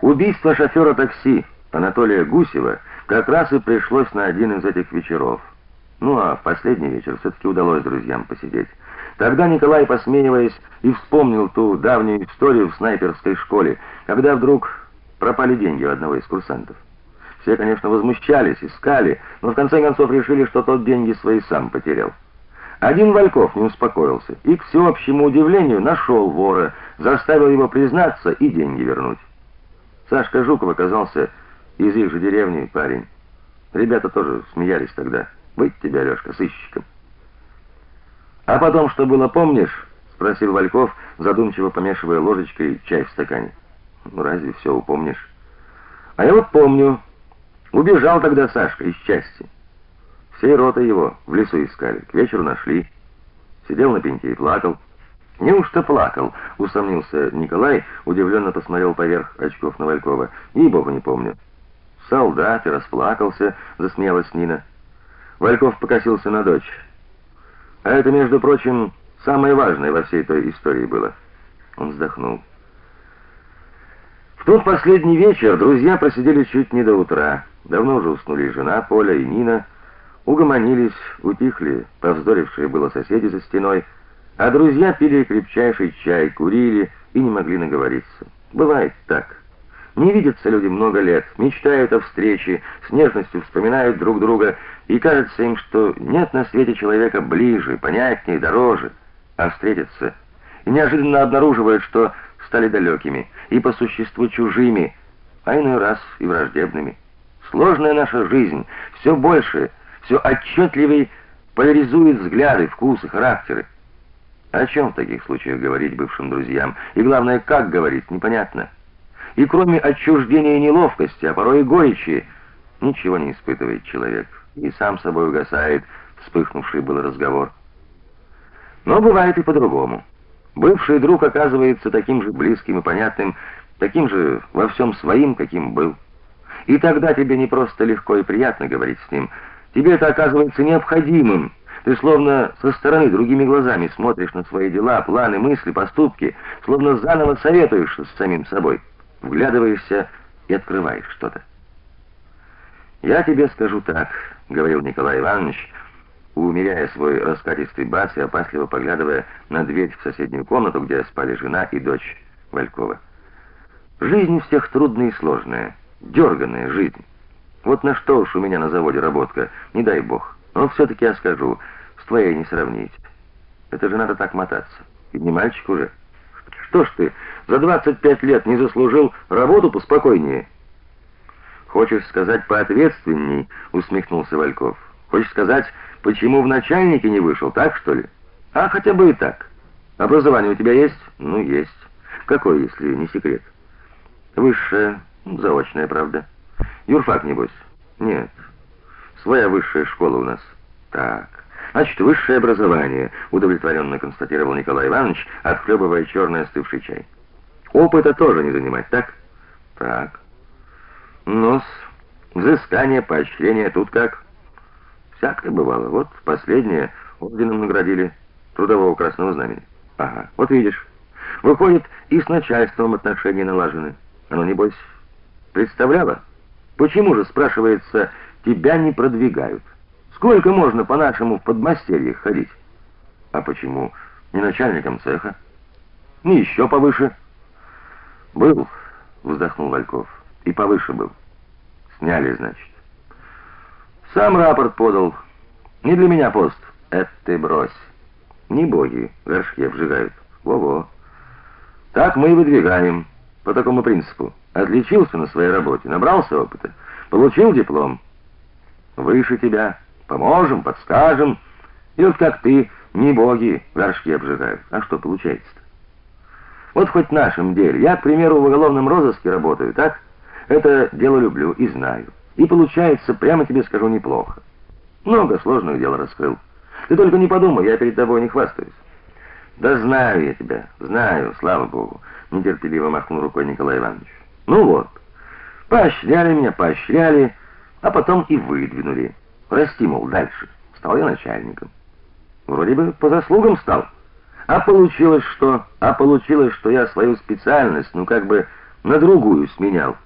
Убийство шофера такси Анатолия Гусева как раз и пришлось на один из этих вечеров. Ну а в последний вечер все таки удалось друзьям посидеть. Тогда Николай, посмеиваясь, и вспомнил ту давнюю историю в снайперской школе, когда вдруг пропали деньги у одного из курсантов. Все, конечно, возмущались, искали, но в конце концов решили, что тот деньги свои сам потерял. Один Вальков не успокоился и к всеобщему удивлению нашел вора, заставил его признаться и деньги вернуть. Сашка Жуков оказался из их же деревни парень. Ребята тоже смеялись тогда. Быть тебе, Алёшка, сыщиком. А потом что было, помнишь? спросил Вальков, задумчиво помешивая ложечкой чай в стакане. Ну разве все упомнишь? А я вот помню. Убежал тогда Сашка из части. Всей ротой его в лесу искали. К вечеру нашли. Сидел на пеньке и плакал. Неужто плакал? усомнился Николай, удивленно посмотрел поверх очков на Валькова. И богу не помню. Солдат и расплакался, засмеялась Нина. Вальков покосился на дочь. А это, между прочим, самое важное во всей той истории было. Он вздохнул. В тот последний вечер друзья просидели чуть не до утра. Давно уже уснули жена Поля и Нина, угомонились, утихли повздорившие было соседи за стеной, а друзья пили крепчайший чай, курили и не могли наговориться. Бывает так. Не видятся люди много лет, мечтают о встрече, с нежностью вспоминают друг друга, и кажется им, что нет на свете человека ближе, понятнее, дороже, а встретятся и неожиданно обнаруживают, что стали далекими и по существу чужими, а иной раз и враждебными. Сложная наша жизнь, все больше, все отчетливее поляризует взгляды, вкусы, характеры. О чем в таких случаях говорить бывшим друзьям? И главное, как говорить, непонятно. И кроме отчуждения и неловкости, а порой и горечи, ничего не испытывает человек. И сам собой угасает вспыхнувший был разговор. Но бывает и по-другому. Бывший друг оказывается таким же близким и понятным, таким же во всем своим, каким был. И тогда тебе не просто легко и приятно говорить с ним, тебе это оказывается необходимым. Ты словно со стороны другими глазами смотришь на свои дела, планы, мысли, поступки, словно заново советуешься с самим собой вглядываешься и открываешь что-то. Я тебе скажу так, говорил Николай Иванович, умеряя свой раскатистый бас и опасливо поглядывая на дверь в соседнюю комнату, где спали жена и дочь Валькова. Жизнь у всех трудная и сложная, дерганая жизнь. Вот на что уж у меня на заводе работка, не дай бог. Но все таки я скажу, с твоей не сравнить. Это же надо так мотаться. И не мальчик уже. Что ж ты, за 25 лет не заслужил работу поспокойнее? Хочешь сказать поответственней, усмехнулся Вальков. Хочешь сказать, почему в начальнике не вышел, так что ли? А хотя бы и так. Образование у тебя есть? Ну, есть. Какое, если не секрет? Высшее, ну, заочное, правда. Юрфак небось? Нет. Своя высшая школа у нас. Так. Значит, высшее образование, удовлетворенно констатировал Николай Иванович, отхлебывая черный остывший чай. Опыта тоже не занимать, так? Так. Ну, взыскание, поощрение тут как? Всякое бывало. Вот последнее орденом наградили трудового красного знамени. Ага. Вот видишь. Выходит, и с начальством отношения налажены. Оно небось представляло? Почему же, спрашивается, тебя не продвигают? Сколько можно по-нашему в подмастерьях ходить? А почему не начальником цеха? Не еще повыше. Был, вздохнул Вальков. И повыше был. Сняли, значит. Сам рапорт подал. Не для меня пост. Это ты брось. Не боги горшки обжигают. Во-во. Так мы и выдвигаем по такому принципу. Отличился на своей работе, набрался опыта, получил диплом. Выше тебя Поможем, подскажем. И вот как ты, не боги горшки обжигают. А что получается-то? Вот хоть в нашем деле. Я, к примеру, в уголовном розыске работаю, так? Это дело люблю и знаю. И получается, прямо тебе скажу, неплохо. Много сложных дел раскрыл. Ты только не подумай, я перед тобой не хвастаюсь. Да знаю я тебя, знаю, слава богу, нетерпеливо махнул рукой Николай Иванович. Ну вот. Поощряли меня, поощряли, а потом и выдвинули. Расти, мол, дальше. Стал я начальником. Вроде бы по заслугам стал. А получилось что? А получилось, что я свою специальность, ну как бы на другую сменял.